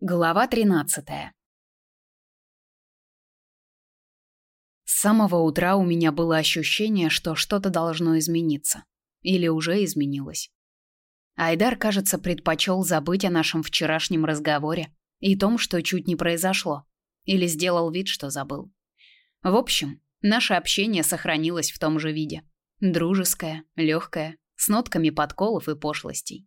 Глава 13. С самого утра у меня было ощущение, что что-то должно измениться. Или уже изменилось. Айдар, кажется, предпочел забыть о нашем вчерашнем разговоре и том, что чуть не произошло. Или сделал вид, что забыл. В общем, наше общение сохранилось в том же виде. Дружеское, легкое, с нотками подколов и пошлостей.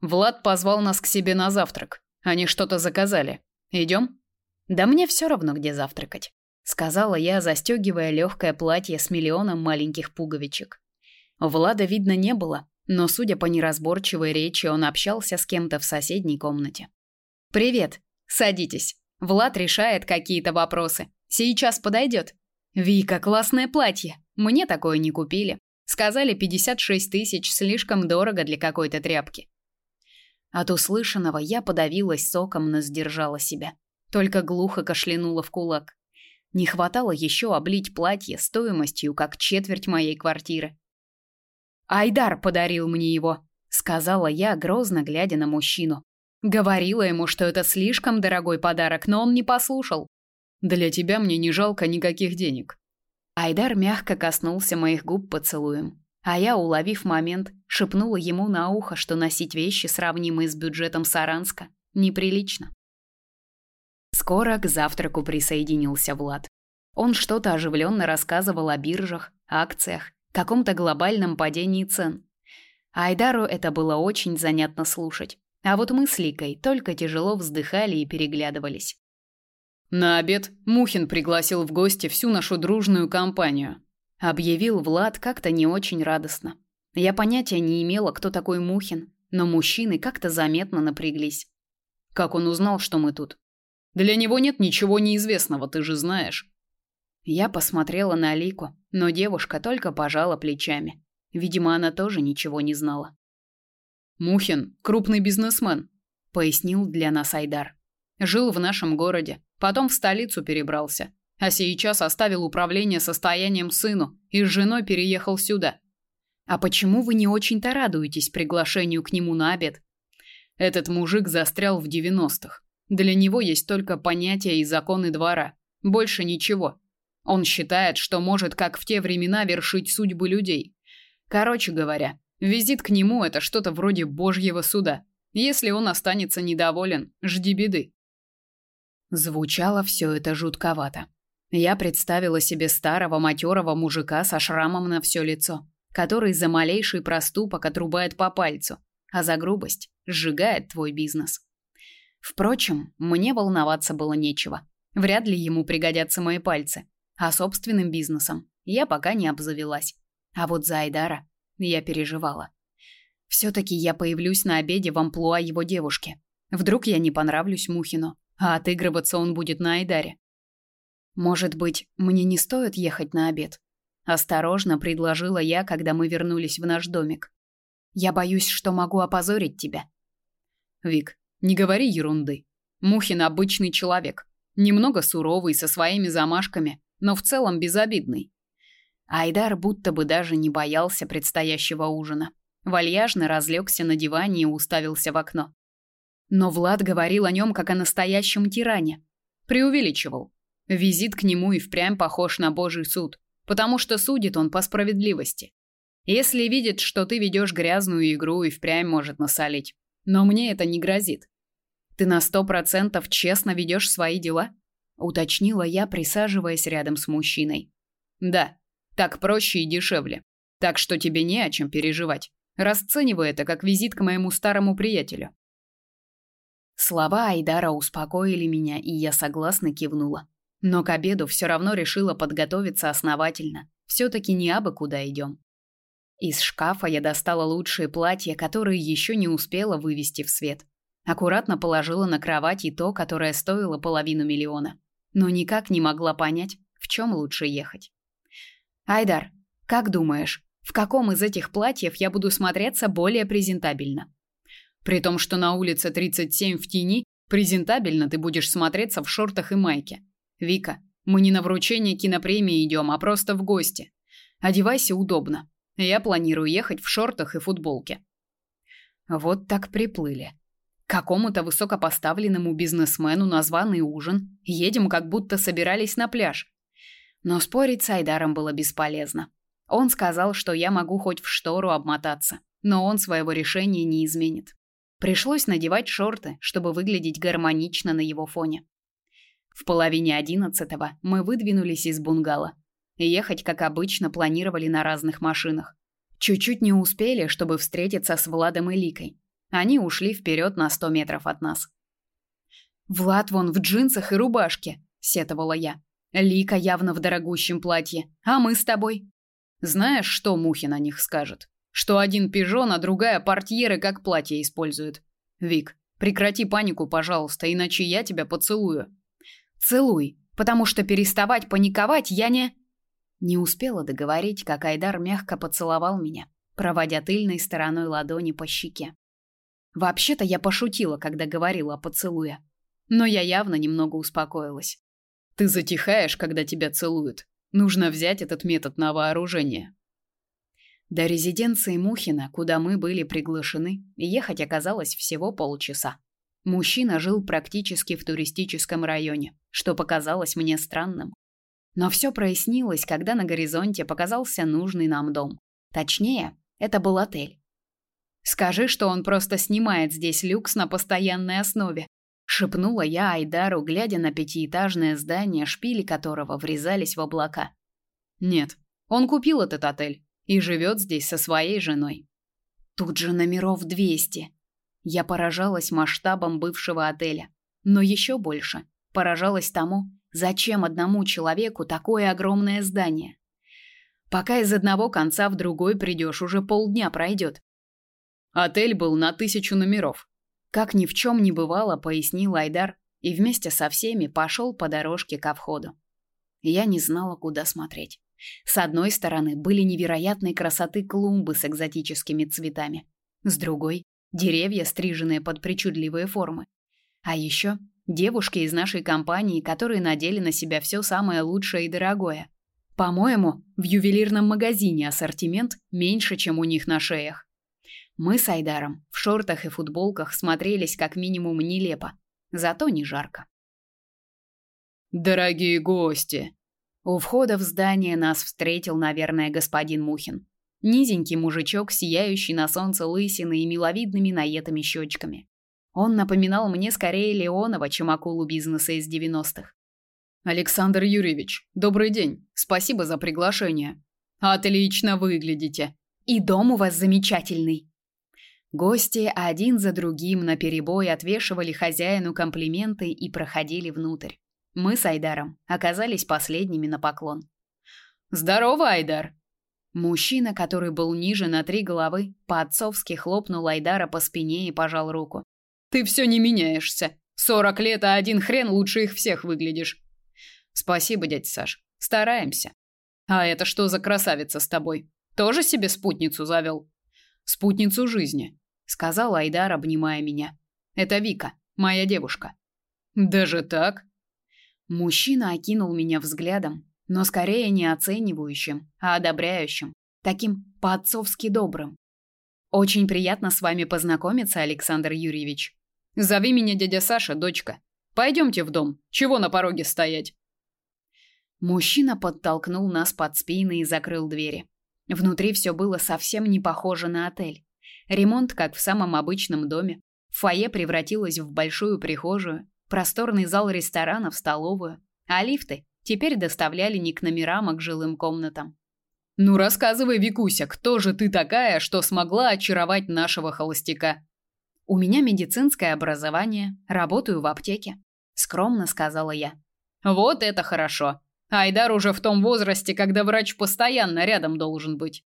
Влад позвал нас к себе на завтрак. Они что-то заказали. Идем?» «Да мне все равно, где завтракать», — сказала я, застегивая легкое платье с миллионом маленьких пуговичек. Влада видно не было, но, судя по неразборчивой речи, он общался с кем-то в соседней комнате. «Привет. Садитесь. Влад решает какие-то вопросы. Сейчас подойдет. Вика, классное платье. Мне такое не купили. Сказали 56 тысяч, слишком дорого для какой-то тряпки. От услышанного я подавилась соком, но сдержала себя. Только глухо кашлянула в кулак. Не хватало еще облить платье стоимостью как четверть моей квартиры. Айдар подарил мне его, сказала я, грозно глядя на мужчину. Говорила ему, что это слишком дорогой подарок, но он не послушал. Для тебя мне не жалко никаких денег. Айдар мягко коснулся моих губ поцелуем. А я, уловив момент, шепнула ему на ухо, что носить вещи, сравнимые с бюджетом Саранска, неприлично. Скоро к завтраку присоединился Влад. Он что-то оживленно рассказывал о биржах, акциях, каком-то глобальном падении цен. Айдару это было очень занятно слушать. А вот мы с Ликой только тяжело вздыхали и переглядывались. На обед Мухин пригласил в гости всю нашу дружную компанию объявил Влад как-то не очень радостно. Я понятия не имела, кто такой Мухин, но мужчины как-то заметно напряглись. Как он узнал, что мы тут? Для него нет ничего неизвестного, ты же знаешь. Я посмотрела на Алику, но девушка только пожала плечами. Видимо, она тоже ничего не знала. Мухин крупный бизнесмен, пояснил для нас Айдар. Жил в нашем городе, потом в столицу перебрался. А сейчас оставил управление состоянием сыну и с женой переехал сюда. А почему вы не очень-то радуетесь приглашению к нему на обед? Этот мужик застрял в 90-х. Для него есть только понятия и законы двора, больше ничего. Он считает, что может, как в те времена, вершить судьбы людей. Короче говоря, визит к нему это что-то вроде божьего суда. Если он останется недоволен, жди беды. Звучало все это жутковато. Я представила себе старого матерого мужика со шрамом на все лицо, который за малейший проступок отрубает по пальцу, а за грубость сжигает твой бизнес. Впрочем, мне волноваться было нечего. Вряд ли ему пригодятся мои пальцы, а собственным бизнесом я пока не обзавелась. А вот за Айдара я переживала. все таки я появлюсь на обеде в амплуа его девушки. Вдруг я не понравлюсь Мухину, а отыгрываться он будет на Айдаре. Может быть, мне не стоит ехать на обед? Осторожно предложила я, когда мы вернулись в наш домик. Я боюсь, что могу опозорить тебя. Вик, не говори ерунды. Мухин обычный человек, немного суровый со своими замашками, но в целом безобидный. Айдар будто бы даже не боялся предстоящего ужина. Вальяжно разлегся на диване и уставился в окно. Но Влад говорил о нем как о настоящем тиране. Преувеличивал. Визит к нему и впрямь похож на Божий суд, потому что судит он по справедливости. Если видит, что ты ведешь грязную игру и впрямь может насолить. Но мне это не грозит. Ты на сто процентов честно ведешь свои дела? уточнила я, присаживаясь рядом с мужчиной. Да, так проще и дешевле. Так что тебе не о чем переживать. Расценивай это как визит к моему старому приятелю. Слова Айдара успокоили меня, и я согласно кивнула. Но к обеду все равно решила подготовиться основательно. все таки не абы куда идем. Из шкафа я достала лучшие платья, которые еще не успела вывести в свет. Аккуратно положила на кровать и то, которое стоило половину миллиона. Но никак не могла понять, в чем лучше ехать. Айдар, как думаешь, в каком из этих платьев я буду смотреться более презентабельно? При том, что на улице 37 в тени, презентабельно ты будешь смотреться в шортах и майке. Вика, мы не на вручение кинопремии идем, а просто в гости. Одевайся удобно. Я планирую ехать в шортах и футболке. Вот так приплыли. какому-то высокопоставленному бизнесмену на званый ужин, едем, как будто собирались на пляж. Но спорить с Айдаром было бесполезно. Он сказал, что я могу хоть в штору обмотаться, но он своего решения не изменит. Пришлось надевать шорты, чтобы выглядеть гармонично на его фоне. В половине одиннадцатого мы выдвинулись из бунгало. Ехать, как обычно, планировали на разных машинах. Чуть-чуть не успели, чтобы встретиться с Владом и Ликой. Они ушли вперед на сто метров от нас. «Влад вон в джинсах и рубашке», — сетовала я. «Лика явно в дорогущем платье. А мы с тобой?» «Знаешь, что Мухи на них скажет? Что один пижон, а другая портьеры как платье используют. Вик, прекрати панику, пожалуйста, иначе я тебя поцелую». «Целуй, потому что переставать паниковать я не...» Не успела договорить, как Айдар мягко поцеловал меня, проводя тыльной стороной ладони по щеке. Вообще-то я пошутила, когда говорила о поцелуе. Но я явно немного успокоилась. Ты затихаешь, когда тебя целуют. Нужно взять этот метод на вооружение. До резиденции Мухина, куда мы были приглашены, ехать оказалось всего полчаса. Мужчина жил практически в туристическом районе, что показалось мне странным. Но все прояснилось, когда на горизонте показался нужный нам дом. Точнее, это был отель. Скажи, что он просто снимает здесь люкс на постоянной основе, шепнула я Айдару, глядя на пятиэтажное здание, шпили которого врезались в облака. Нет, он купил этот отель и живет здесь со своей женой. Тут же номеров 200. Я поражалась масштабам бывшего отеля, но еще больше поражалась тому, зачем одному человеку такое огромное здание. Пока из одного конца в другой придешь, уже полдня пройдет. Отель был на тысячу номеров. Как ни в чем не бывало, пояснил Айдар и вместе со всеми пошел по дорожке ко входу. Я не знала, куда смотреть. С одной стороны были невероятной красоты клумбы с экзотическими цветами, с другой деревья, стриженные под причудливые формы. А еще девушки из нашей компании, которые надели на себя все самое лучшее и дорогое. По-моему, в ювелирном магазине ассортимент меньше, чем у них на шеях. Мы с Айдаром в шортах и футболках смотрелись как минимум нелепо, зато не жарко. Дорогие гости, у входа в здание нас встретил, наверное, господин Мухин. Низенький мужичок, сияющий на солнце лысиной и миловидными наетами щечками. Он напоминал мне скорее Леонова, чем акулу бизнеса из 90-х. Александр Юрьевич, добрый день. Спасибо за приглашение. Отлично выглядите. И дом у вас замечательный. Гости один за другим наперебой отвешивали хозяину комплименты и проходили внутрь. Мы с Айдаром оказались последними на поклон. «Здорово, Айдар!» Мужчина, который был ниже на три головы, по-отцовски хлопнул Айдара по спине и пожал руку. «Ты все не меняешься. Сорок лет, а один хрен лучше их всех выглядишь». «Спасибо, дядь Саш. Стараемся». «А это что за красавица с тобой? Тоже себе спутницу завел?» «Спутницу жизни сказал Айдар, обнимая меня. Это Вика, моя девушка. Даже так? Мужчина окинул меня взглядом, но скорее не оценивающим, а одобряющим, таким по-отцовски добрым. Очень приятно с вами познакомиться, Александр Юрьевич. Зови меня дядя Саша, дочка. Пойдемте в дом. Чего на пороге стоять? Мужчина подтолкнул нас под спины и закрыл двери. Внутри все было совсем не похоже на отель. Ремонт, как в самом обычном доме. Фойе превратилось в большую прихожую, просторный зал ресторана в столовую, а лифты теперь доставляли не к номерам, а к жилым комнатам. Ну рассказывай, Викуся, кто же ты такая, что смогла очаровать нашего холостяка? У меня медицинское образование, работаю в аптеке, скромно сказала я. Вот это хорошо. Айдар уже в том возрасте, когда врач постоянно рядом должен быть.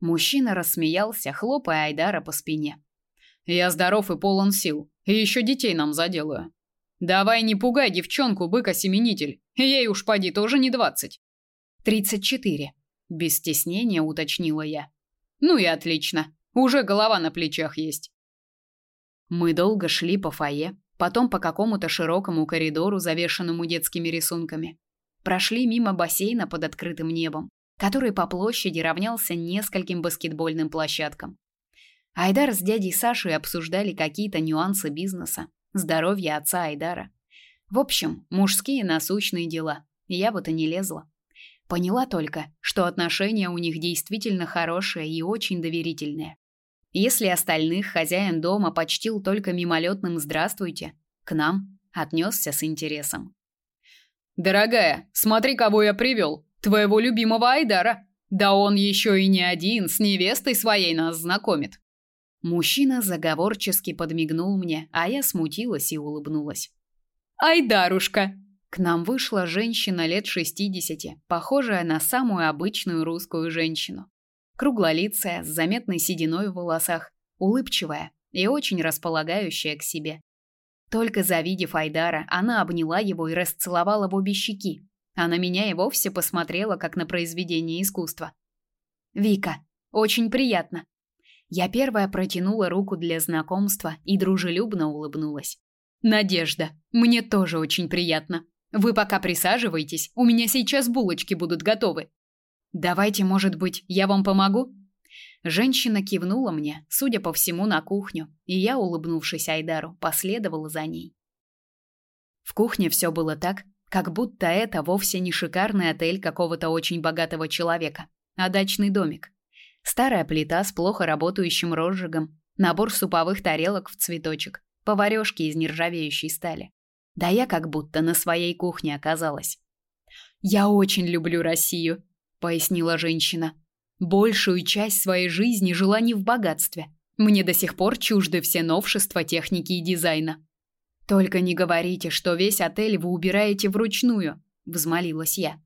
Мужчина рассмеялся, хлопая Айдара по спине. Я здоров и полон сил, и еще детей нам заделаю. Давай не пугай девчонку, быка-семенитель. Ей уж поди тоже не двадцать. Тридцать четыре. Без стеснения уточнила я. Ну и отлично. Уже голова на плечах есть. Мы долго шли по фойе, потом по какому-то широкому коридору, завешенному детскими рисунками. Прошли мимо бассейна под открытым небом который по площади равнялся нескольким баскетбольным площадкам. Айдар с дядей Сашей обсуждали какие-то нюансы бизнеса, здоровье отца Айдара. В общем, мужские насущные дела. Я в это не лезла. Поняла только, что отношения у них действительно хорошие и очень доверительные. Если остальных хозяин дома почтил только мимолетным «здравствуйте», к нам отнесся с интересом. «Дорогая, смотри, кого я привел! Твоего любимого Айдара! Да он еще и не один, с невестой своей нас знакомит!» Мужчина заговорчески подмигнул мне, а я смутилась и улыбнулась. «Айдарушка!» К нам вышла женщина лет шестидесяти, похожая на самую обычную русскую женщину. Круглолицая, с заметной сединой в волосах, улыбчивая и очень располагающая к себе. Только завидев Айдара, она обняла его и расцеловала в обе щеки, а на меня и вовсе посмотрела, как на произведение искусства. «Вика, очень приятно». Я первая протянула руку для знакомства и дружелюбно улыбнулась. «Надежда, мне тоже очень приятно. Вы пока присаживайтесь, у меня сейчас булочки будут готовы. Давайте, может быть, я вам помогу? Женщина кивнула мне, судя по всему, на кухню, и я, улыбнувшись Айдару, последовала за ней. В кухне все было так, как будто это вовсе не шикарный отель какого-то очень богатого человека, а дачный домик. Старая плита с плохо работающим розжигом, набор суповых тарелок в цветочек, поварёшки из нержавеющей стали. Да я как будто на своей кухне оказалась. Я очень люблю Россию, пояснила женщина. Большую часть своей жизни жила не в богатстве. Мне до сих пор чужды все новшества техники и дизайна. Только не говорите, что весь отель вы убираете вручную, взмолилась я.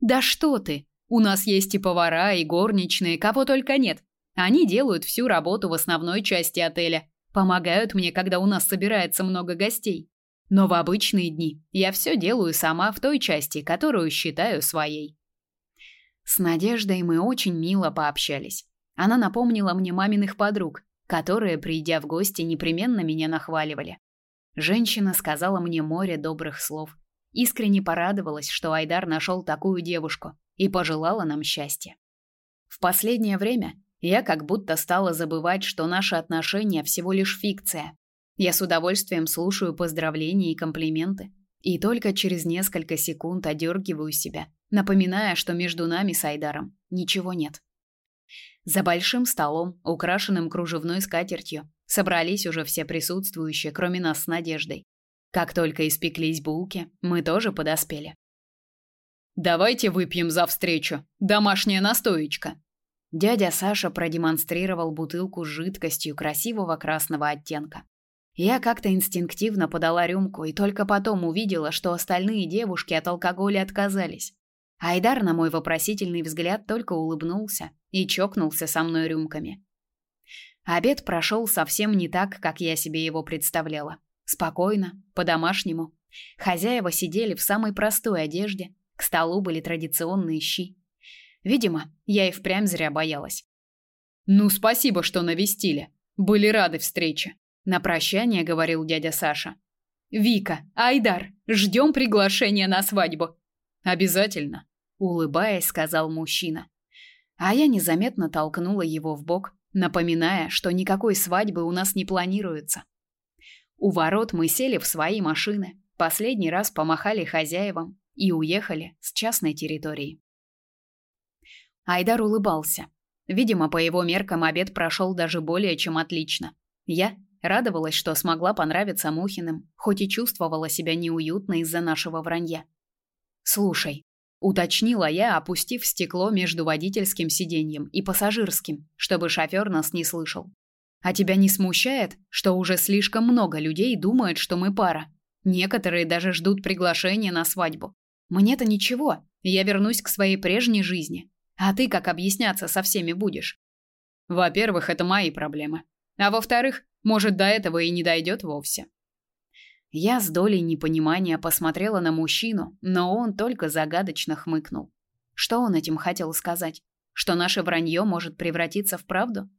Да что ты? У нас есть и повара, и горничные, кого только нет. Они делают всю работу в основной части отеля, помогают мне, когда у нас собирается много гостей. Но в обычные дни я все делаю сама в той части, которую считаю своей. С Надеждой мы очень мило пообщались. Она напомнила мне маминых подруг, которые, придя в гости, непременно меня нахваливали. Женщина сказала мне море добрых слов. Искренне порадовалась, что Айдар нашел такую девушку и пожелала нам счастья. В последнее время я как будто стала забывать, что наши отношения всего лишь фикция, я с удовольствием слушаю поздравления и комплименты. И только через несколько секунд одергиваю себя, напоминая, что между нами с Айдаром ничего нет. За большим столом, украшенным кружевной скатертью, собрались уже все присутствующие, кроме нас с Надеждой. Как только испеклись булки, мы тоже подоспели. Давайте выпьем за встречу. Домашняя настоечка. Дядя Саша продемонстрировал бутылку с жидкостью красивого красного оттенка. Я как-то инстинктивно подала рюмку и только потом увидела, что остальные девушки от алкоголя отказались. Айдар на мой вопросительный взгляд только улыбнулся и чокнулся со мной рюмками. Обед прошел совсем не так, как я себе его представляла. Спокойно, по-домашнему. Хозяева сидели в самой простой одежде, к столу были традиционные щи. Видимо, я и впрямь зря боялась. «Ну, спасибо, что навестили. Были рады встрече», на прощание говорил дядя Саша. Вика, Айдар, ждем приглашения на свадьбу. Обязательно, улыбаясь, сказал мужчина. А я незаметно толкнула его в бок, напоминая, что никакой свадьбы у нас не планируется. У ворот мы сели в свои машины, последний раз помахали хозяевам и уехали с частной территории. Айдар улыбался. Видимо, по его меркам обед прошел даже более чем отлично. Я Радовалась, что смогла понравиться Мухиным, хоть и чувствовала себя неуютно из-за нашего вранья. «Слушай», — уточнила я, опустив стекло между водительским сиденьем и пассажирским, чтобы шофер нас не слышал. «А тебя не смущает, что уже слишком много людей думают, что мы пара? Некоторые даже ждут приглашения на свадьбу. Мне-то ничего, я вернусь к своей прежней жизни. А ты как объясняться со всеми будешь?» «Во-первых, это мои проблемы. А во-вторых, может, до этого и не дойдет вовсе. Я с долей непонимания посмотрела на мужчину, но он только загадочно хмыкнул. Что он этим хотел сказать? Что наше вранье может превратиться в правду?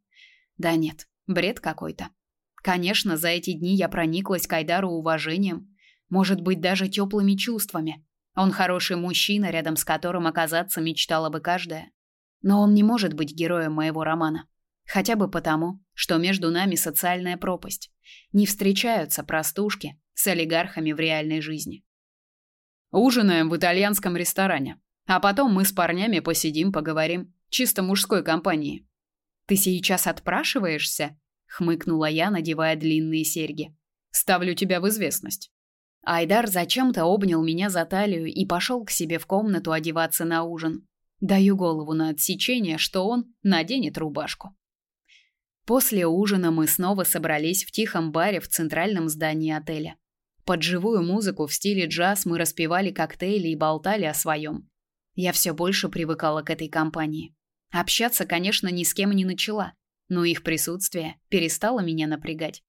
Да нет, бред какой-то. Конечно, за эти дни я прониклась к Айдару уважением, может быть, даже теплыми чувствами. Он хороший мужчина, рядом с которым оказаться мечтала бы каждая. Но он не может быть героем моего романа. Хотя бы потому, что между нами социальная пропасть. Не встречаются простушки с олигархами в реальной жизни. Ужинаем в итальянском ресторане, а потом мы с парнями посидим, поговорим, чисто мужской компании. Ты сейчас отпрашиваешься? хмыкнула я, надевая длинные серьги. Ставлю тебя в известность. Айдар зачем-то обнял меня за талию и пошел к себе в комнату одеваться на ужин. Даю голову на отсечение, что он наденет рубашку. После ужина мы снова собрались в тихом баре в центральном здании отеля. Под живую музыку в стиле джаз мы распивали коктейли и болтали о своем. Я все больше привыкала к этой компании. Общаться, конечно, ни с кем не начала, но их присутствие перестало меня напрягать.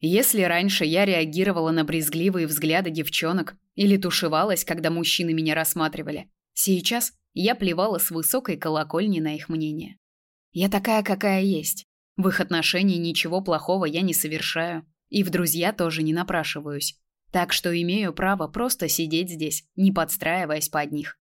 Если раньше я реагировала на брезгливые взгляды девчонок или тушевалась, когда мужчины меня рассматривали, сейчас я плевала с высокой колокольни на их мнение. Я такая, какая есть. В их отношении ничего плохого я не совершаю, и в друзья тоже не напрашиваюсь. Так что имею право просто сидеть здесь, не подстраиваясь под них.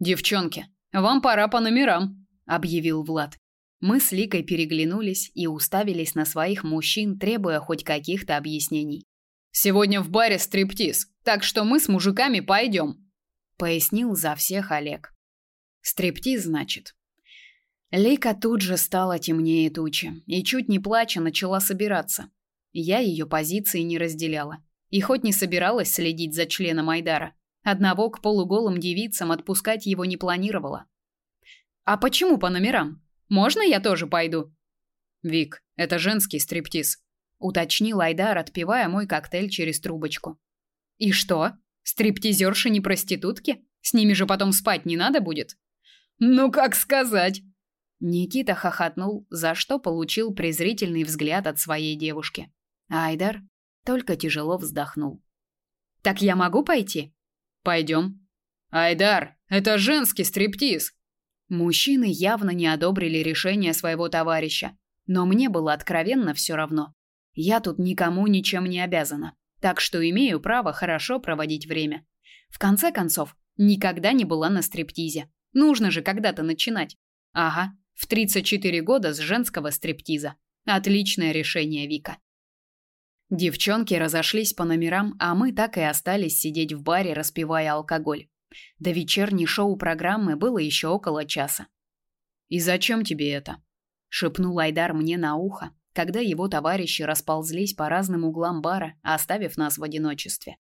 Девчонки, вам пора по номерам, объявил Влад. Мы с Ликой переглянулись и уставились на своих мужчин, требуя хоть каких-то объяснений. Сегодня в баре стриптиз, так что мы с мужиками пойдем», — пояснил за всех Олег. Стриптиз, значит. Лика тут же стала темнее тучи и чуть не плача начала собираться. Я ее позиции не разделяла и хоть не собиралась следить за членом Айдара, одного к полуголым девицам отпускать его не планировала. А почему по номерам? Можно я тоже пойду? Вик, это женский стриптиз, уточнил Айдар, отпивая мой коктейль через трубочку. И что? Стриптизерши не проститутки? С ними же потом спать не надо будет? Ну как сказать? Никита хохотнул, за что получил презрительный взгляд от своей девушки. Айдар только тяжело вздохнул. Так я могу пойти? Пойдем. Айдар, это женский стриптиз. Мужчины явно не одобрили решение своего товарища, но мне было откровенно все равно. Я тут никому ничем не обязана, так что имею право хорошо проводить время. В конце концов, никогда не была на стриптизе. Нужно же когда-то начинать. Ага, в 34 года с женского стриптиза. Отличное решение, Вика. Девчонки разошлись по номерам, а мы так и остались сидеть в баре, распивая алкоголь. До вечерней шоу-программы было еще около часа. «И зачем тебе это?» – шепнул Айдар мне на ухо, когда его товарищи расползлись по разным углам бара, оставив нас в одиночестве.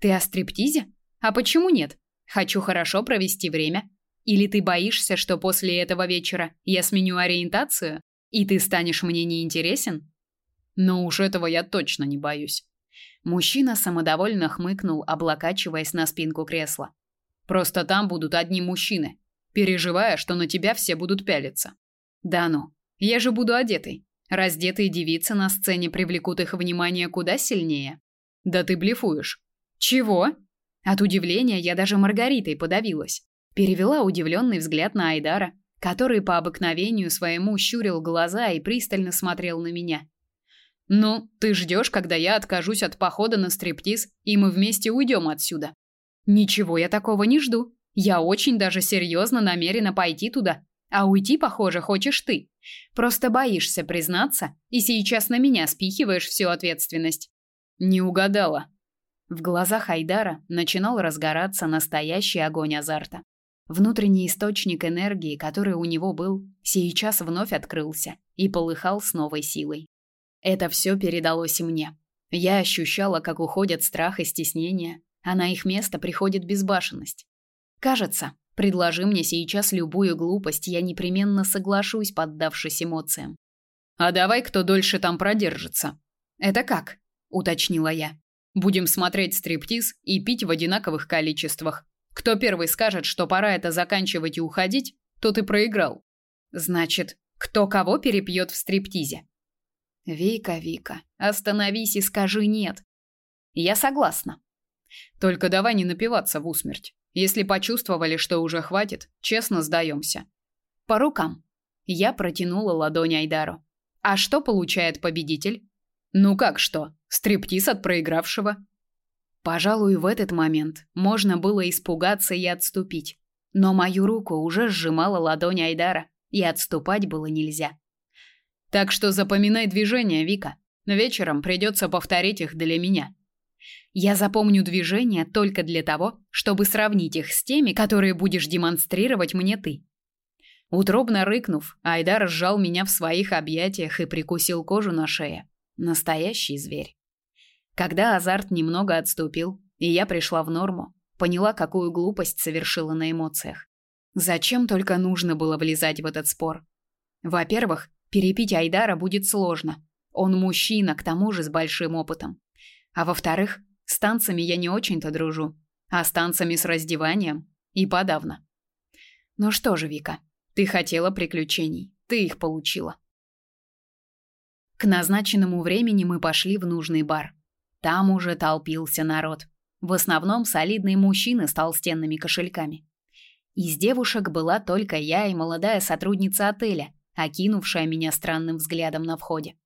«Ты о стриптизе? А почему нет? Хочу хорошо провести время. Или ты боишься, что после этого вечера я сменю ориентацию, и ты станешь мне неинтересен?» Но уж этого я точно не боюсь. Мужчина самодовольно хмыкнул, облокачиваясь на спинку кресла. Просто там будут одни мужчины, переживая, что на тебя все будут пялиться. Да ну, я же буду одетой. Раздетые девицы на сцене привлекут их внимание куда сильнее. Да ты блефуешь. Чего? От удивления я даже Маргаритой подавилась. Перевела удивленный взгляд на Айдара, который по обыкновению своему щурил глаза и пристально смотрел на меня. Ну, ты ждешь, когда я откажусь от похода на стриптиз, и мы вместе уйдем отсюда. Ничего я такого не жду. Я очень даже серьезно намерена пойти туда. А уйти, похоже, хочешь ты. Просто боишься признаться и сейчас на меня спихиваешь всю ответственность. Не угадала. В глазах Айдара начинал разгораться настоящий огонь азарта. Внутренний источник энергии, который у него был, сейчас вновь открылся и полыхал с новой силой. Это все передалось и мне. Я ощущала, как уходят страх и стеснение, а на их место приходит безбашенность. Кажется, предложи мне сейчас любую глупость, я непременно соглашусь, поддавшись эмоциям. А давай кто дольше там продержится. Это как? уточнила я. Будем смотреть стриптиз и пить в одинаковых количествах. Кто первый скажет, что пора это заканчивать и уходить, тот и проиграл. Значит, кто кого перепьет в стриптизе? Вика, Вика, остановись и скажи нет. Я согласна. Только давай не напиваться в усмерть. Если почувствовали, что уже хватит, честно сдаемся. По рукам. Я протянула ладонь Айдару. А что получает победитель? Ну как что? Стриптиз от проигравшего. Пожалуй, в этот момент можно было испугаться и отступить. Но мою руку уже сжимала ладонь Айдара, и отступать было нельзя. Так что запоминай движения, Вика. Вечером придется повторить их для меня. Я запомню движения только для того, чтобы сравнить их с теми, которые будешь демонстрировать мне ты. Утробно рыкнув, Айдар сжал меня в своих объятиях и прикусил кожу на шее. Настоящий зверь. Когда азарт немного отступил, и я пришла в норму, поняла, какую глупость совершила на эмоциях. Зачем только нужно было влезать в этот спор? Во-первых, Перепить Айдара будет сложно. Он мужчина, к тому же с большим опытом. А во-вторых, с танцами я не очень-то дружу, а с танцами с раздеванием и подавно. Ну что же, Вика, ты хотела приключений, ты их получила. К назначенному времени мы пошли в нужный бар. Там уже толпился народ. В основном солидные мужчины с толстенными кошельками. Из девушек была только я и молодая сотрудница отеля, окинувшая меня странным взглядом на входе.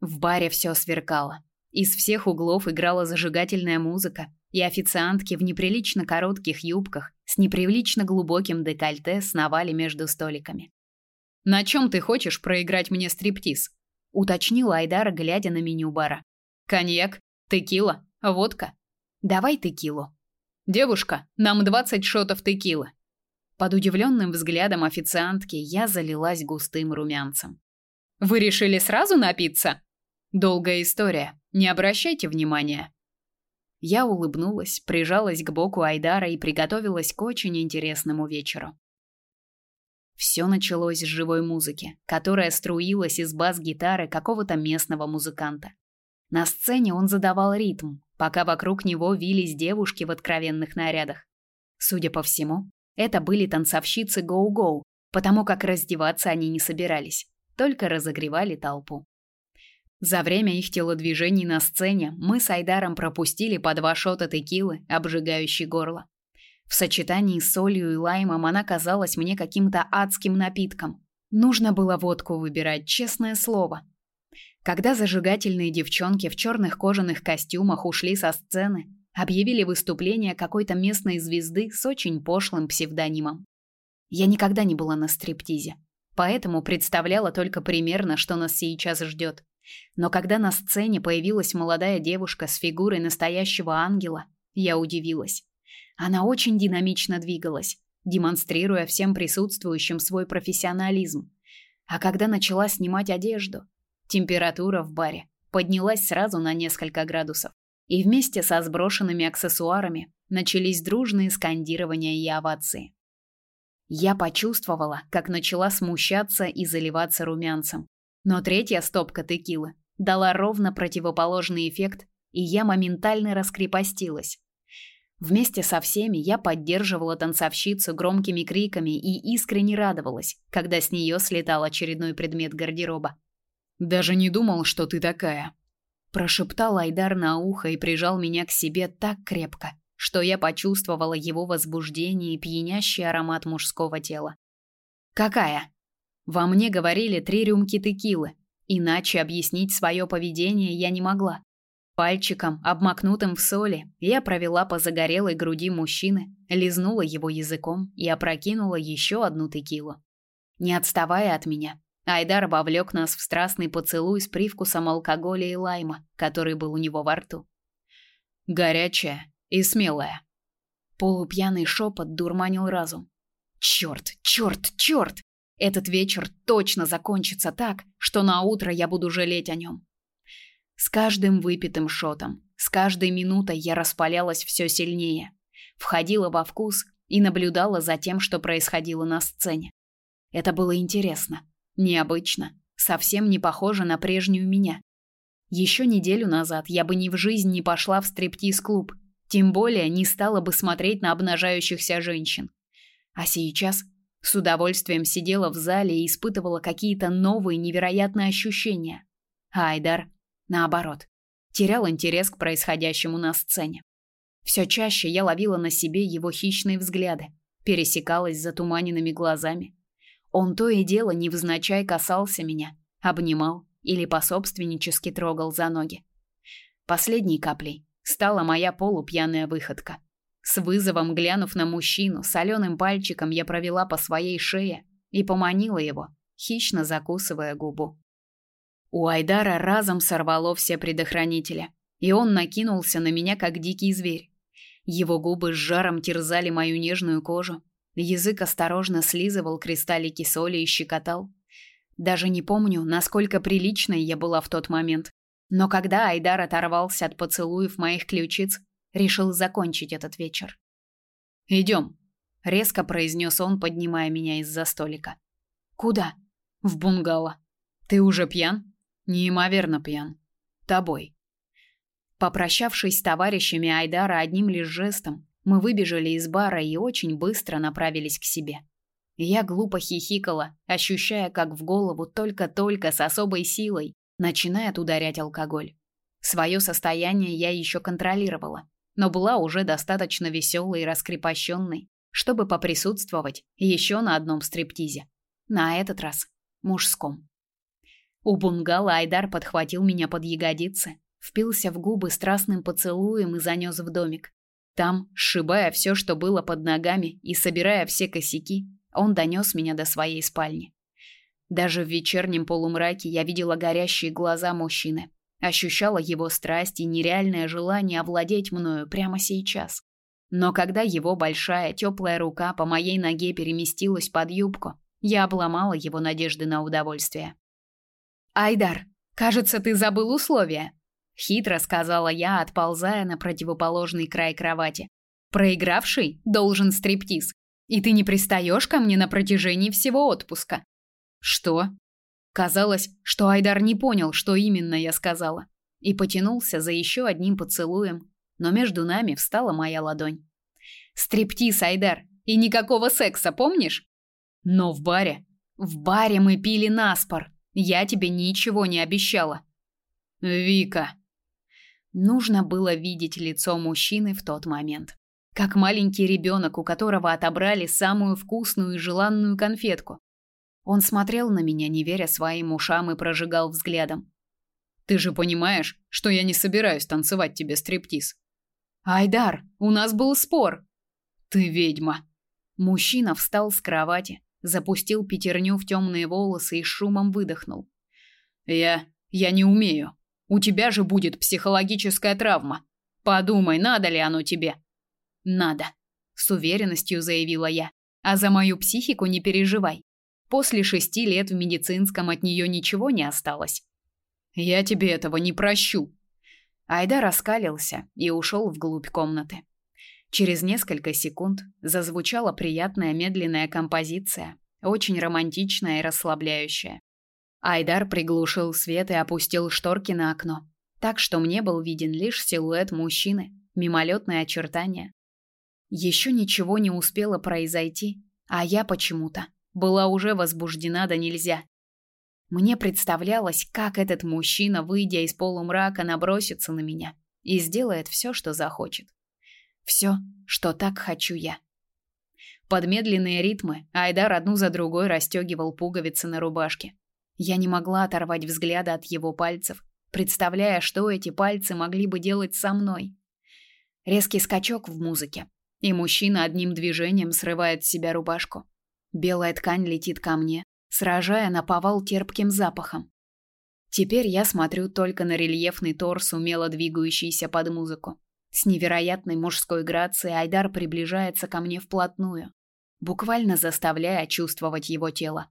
В баре все сверкало. Из всех углов играла зажигательная музыка, и официантки в неприлично коротких юбках с неприлично глубоким декольте сновали между столиками. «На чем ты хочешь проиграть мне стриптиз?» — уточнил Айдар, глядя на меню бара. «Коньяк? Текила? Водка?» «Давай текилу». «Девушка, нам 20 шотов текилы», под удивленным взглядом официантки я залилась густым румянцем. Вы решили сразу напиться? Долгая история. Не обращайте внимания. Я улыбнулась, прижалась к боку Айдара и приготовилась к очень интересному вечеру. Все началось с живой музыки, которая струилась из бас-гитары какого-то местного музыканта. На сцене он задавал ритм, пока вокруг него вились девушки в откровенных нарядах. Судя по всему, это были танцовщицы гоу-гоу, потому как раздеваться они не собирались, только разогревали толпу. За время их телодвижений на сцене мы с Айдаром пропустили по два шота текилы, обжигающей горло. В сочетании с солью и лаймом она казалась мне каким-то адским напитком. Нужно было водку выбирать, честное слово. Когда зажигательные девчонки в черных кожаных костюмах ушли со сцены, объявили выступление какой-то местной звезды с очень пошлым псевдонимом. Я никогда не была на стриптизе, поэтому представляла только примерно, что нас сейчас ждет. Но когда на сцене появилась молодая девушка с фигурой настоящего ангела, я удивилась. Она очень динамично двигалась, демонстрируя всем присутствующим свой профессионализм. А когда начала снимать одежду, температура в баре поднялась сразу на несколько градусов и вместе со сброшенными аксессуарами начались дружные скандирования и овации. Я почувствовала, как начала смущаться и заливаться румянцем. Но третья стопка текилы дала ровно противоположный эффект, и я моментально раскрепостилась. Вместе со всеми я поддерживала танцовщицу громкими криками и искренне радовалась, когда с нее слетал очередной предмет гардероба. Даже не думал, что ты такая, прошептал Айдар на ухо и прижал меня к себе так крепко, что я почувствовала его возбуждение и пьянящий аромат мужского тела. Какая? Во мне говорили три рюмки текилы, иначе объяснить свое поведение я не могла. Пальчиком, обмакнутым в соли, я провела по загорелой груди мужчины, лизнула его языком и опрокинула еще одну текилу. Не отставая от меня, Айдар вовлек нас в страстный поцелуй с привкусом алкоголя и лайма, который был у него во рту. Горячая и смелая. Полупьяный шепот дурманил разум. Черт, черт, черт! Этот вечер точно закончится так, что на утро я буду жалеть о нем. С каждым выпитым шотом, с каждой минутой я распалялась все сильнее, входила во вкус и наблюдала за тем, что происходило на сцене. Это было интересно. Необычно, совсем не похоже на прежнюю меня. Еще неделю назад я бы ни в жизнь не пошла в стриптиз-клуб, тем более не стала бы смотреть на обнажающихся женщин. А сейчас с удовольствием сидела в зале и испытывала какие-то новые невероятные ощущения. А Айдар, наоборот, терял интерес к происходящему на сцене. Все чаще я ловила на себе его хищные взгляды, пересекалась с затуманенными глазами, он то и дело невзначай касался меня, обнимал или пособственнически трогал за ноги. Последней каплей стала моя полупьяная выходка. С вызовом глянув на мужчину, соленым пальчиком я провела по своей шее и поманила его, хищно закусывая губу. У Айдара разом сорвало все предохранители, и он накинулся на меня как дикий зверь. Его губы с жаром терзали мою нежную кожу, язык осторожно слизывал кристаллики соли и щекотал. Даже не помню, насколько приличной я была в тот момент, но когда Айдар оторвался от поцелуев моих ключиц, решил закончить этот вечер. «Идем», — резко произнес он, поднимая меня из-за столика. «Куда?» «В бунгало». «Ты уже пьян?» Неимоверно пьян. Тобой. Попрощавшись с товарищами Айдара одним лишь жестом, мы выбежали из бара и очень быстро направились к себе. Я глупо хихикала, ощущая, как в голову только-только с особой силой начинает ударять алкоголь. Свое состояние я еще контролировала, но была уже достаточно веселой и раскрепощенной, чтобы поприсутствовать еще на одном стриптизе. На этот раз мужском. У бунгало Айдар подхватил меня под ягодицы, впился в губы страстным поцелуем и занес в домик. Там, сшибая все, что было под ногами, и собирая все косяки, он донес меня до своей спальни. Даже в вечернем полумраке я видела горящие глаза мужчины, ощущала его страсть и нереальное желание овладеть мною прямо сейчас. Но когда его большая теплая рука по моей ноге переместилась под юбку, я обломала его надежды на удовольствие. Айдар, кажется, ты забыл условия, хитро сказала я, отползая на противоположный край кровати. Проигравший должен стриптиз, и ты не пристаешь ко мне на протяжении всего отпуска. Что? Казалось, что Айдар не понял, что именно я сказала, и потянулся за еще одним поцелуем, но между нами встала моя ладонь. Стриптиз, Айдар, и никакого секса, помнишь? Но в баре, в баре мы пили наспор. Я тебе ничего не обещала. Вика. Нужно было видеть лицо мужчины в тот момент. Как маленький ребенок, у которого отобрали самую вкусную и желанную конфетку. Он смотрел на меня, не веря своим ушам и прожигал взглядом. Ты же понимаешь, что я не собираюсь танцевать тебе стриптиз. Айдар, у нас был спор. Ты ведьма. Мужчина встал с кровати, запустил пятерню в темные волосы и шумом выдохнул. Я я не умею. У тебя же будет психологическая травма. Подумай, надо ли оно тебе? Надо, с уверенностью заявила я. А за мою психику не переживай. После шести лет в медицинском от нее ничего не осталось. Я тебе этого не прощу. Айда раскалился и ушел вглубь комнаты. Через несколько секунд зазвучала приятная медленная композиция, очень романтичная и расслабляющая. Айдар приглушил свет и опустил шторки на окно, так что мне был виден лишь силуэт мужчины, мимолетные очертания. Еще ничего не успело произойти, а я почему-то была уже возбуждена до нельзя. Мне представлялось, как этот мужчина, выйдя из полумрака, набросится на меня и сделает все, что захочет. Все, что так хочу я. Под медленные ритмы Айдар одну за другой расстегивал пуговицы на рубашке. Я не могла оторвать взгляда от его пальцев, представляя, что эти пальцы могли бы делать со мной. Резкий скачок в музыке, и мужчина одним движением срывает с себя рубашку. Белая ткань летит ко мне, сражая на повал терпким запахом. Теперь я смотрю только на рельефный торс, умело двигающийся под музыку. С невероятной мужской грацией Айдар приближается ко мне вплотную, буквально заставляя чувствовать его тело.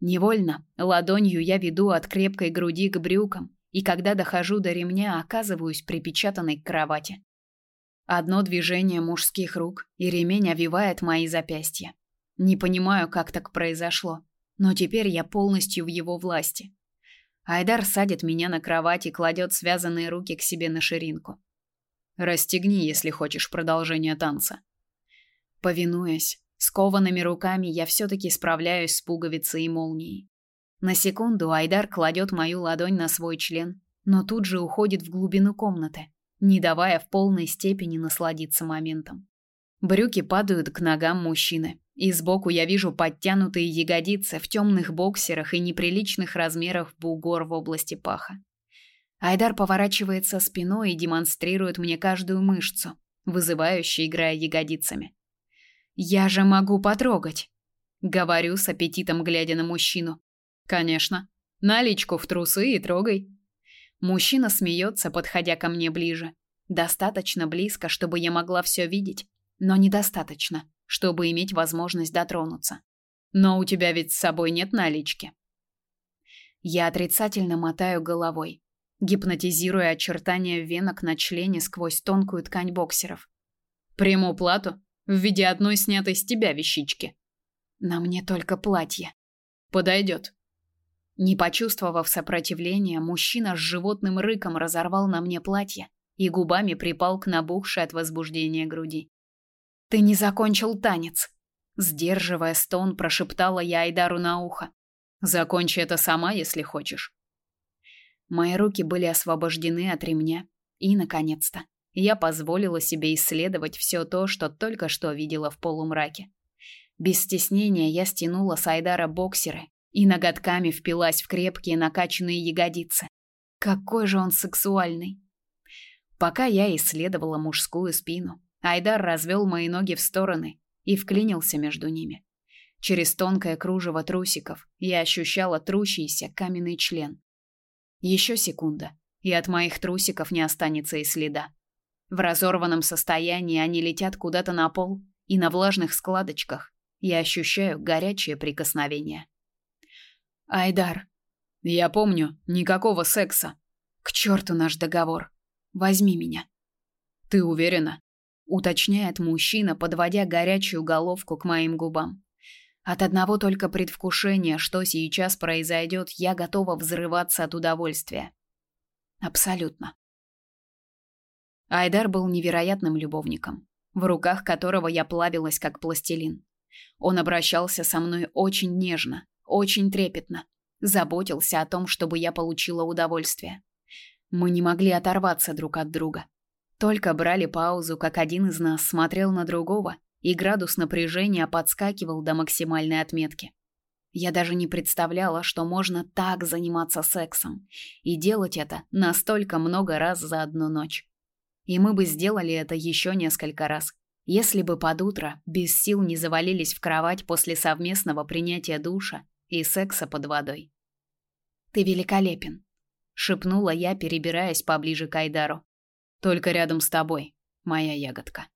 Невольно ладонью я веду от крепкой груди к брюкам, и когда дохожу до ремня, оказываюсь припечатанной к кровати. Одно движение мужских рук, и ремень овивает мои запястья. Не понимаю, как так произошло, но теперь я полностью в его власти. Айдар садит меня на кровать и кладет связанные руки к себе на ширинку. Расстегни, если хочешь продолжение танца. Повинуясь, скованными руками я все таки справляюсь с пуговицей и молнией. На секунду Айдар кладет мою ладонь на свой член, но тут же уходит в глубину комнаты, не давая в полной степени насладиться моментом. Брюки падают к ногам мужчины, и сбоку я вижу подтянутые ягодицы в темных боксерах и неприличных размерах бугор в области паха. Айдар поворачивается спиной и демонстрирует мне каждую мышцу, вызывающе играя ягодицами. Я же могу потрогать, говорю с аппетитом, глядя на мужчину. Конечно. Наличку в трусы и трогай. Мужчина смеется, подходя ко мне ближе. Достаточно близко, чтобы я могла все видеть, но недостаточно, чтобы иметь возможность дотронуться. Но у тебя ведь с собой нет налички. Я отрицательно мотаю головой, гипнотизируя очертания венок на члене сквозь тонкую ткань боксеров. Приму плату в виде одной снятой с тебя вещички. На мне только платье. Подойдет. Не почувствовав сопротивления, мужчина с животным рыком разорвал на мне платье и губами припал к набухшей от возбуждения груди. Ты не закончил танец, сдерживая стон, прошептала я Айдару на ухо. Закончи это сама, если хочешь. Мои руки были освобождены от ремня, и наконец-то я позволила себе исследовать все то, что только что видела в полумраке. Без стеснения я стянула с Айдара боксеры и ноготками впилась в крепкие накачанные ягодицы. Какой же он сексуальный. Пока я исследовала мужскую спину, Айдар развел мои ноги в стороны и вклинился между ними. Через тонкое кружево трусиков я ощущала трущийся каменный член. Еще секунда, и от моих трусиков не останется и следа. В разорванном состоянии они летят куда-то на пол, и на влажных складочках я ощущаю горячее прикосновение. Айдар, я помню, никакого секса. К черту наш договор. Возьми меня. Ты уверена? Уточняет мужчина, подводя горячую головку к моим губам. От одного только предвкушения, что сейчас произойдет, я готова взрываться от удовольствия. Абсолютно. Айдар был невероятным любовником, в руках которого я плавилась как пластилин. Он обращался со мной очень нежно, очень трепетно, заботился о том, чтобы я получила удовольствие. Мы не могли оторваться друг от друга. Только брали паузу, как один из нас смотрел на другого, и градус напряжения подскакивал до максимальной отметки. Я даже не представляла, что можно так заниматься сексом и делать это настолько много раз за одну ночь. И мы бы сделали это еще несколько раз, если бы под утро без сил не завалились в кровать после совместного принятия душа и секса под водой. Ты великолепен, шепнула я, перебираясь поближе к Айдару. Только рядом с тобой, моя ягодка.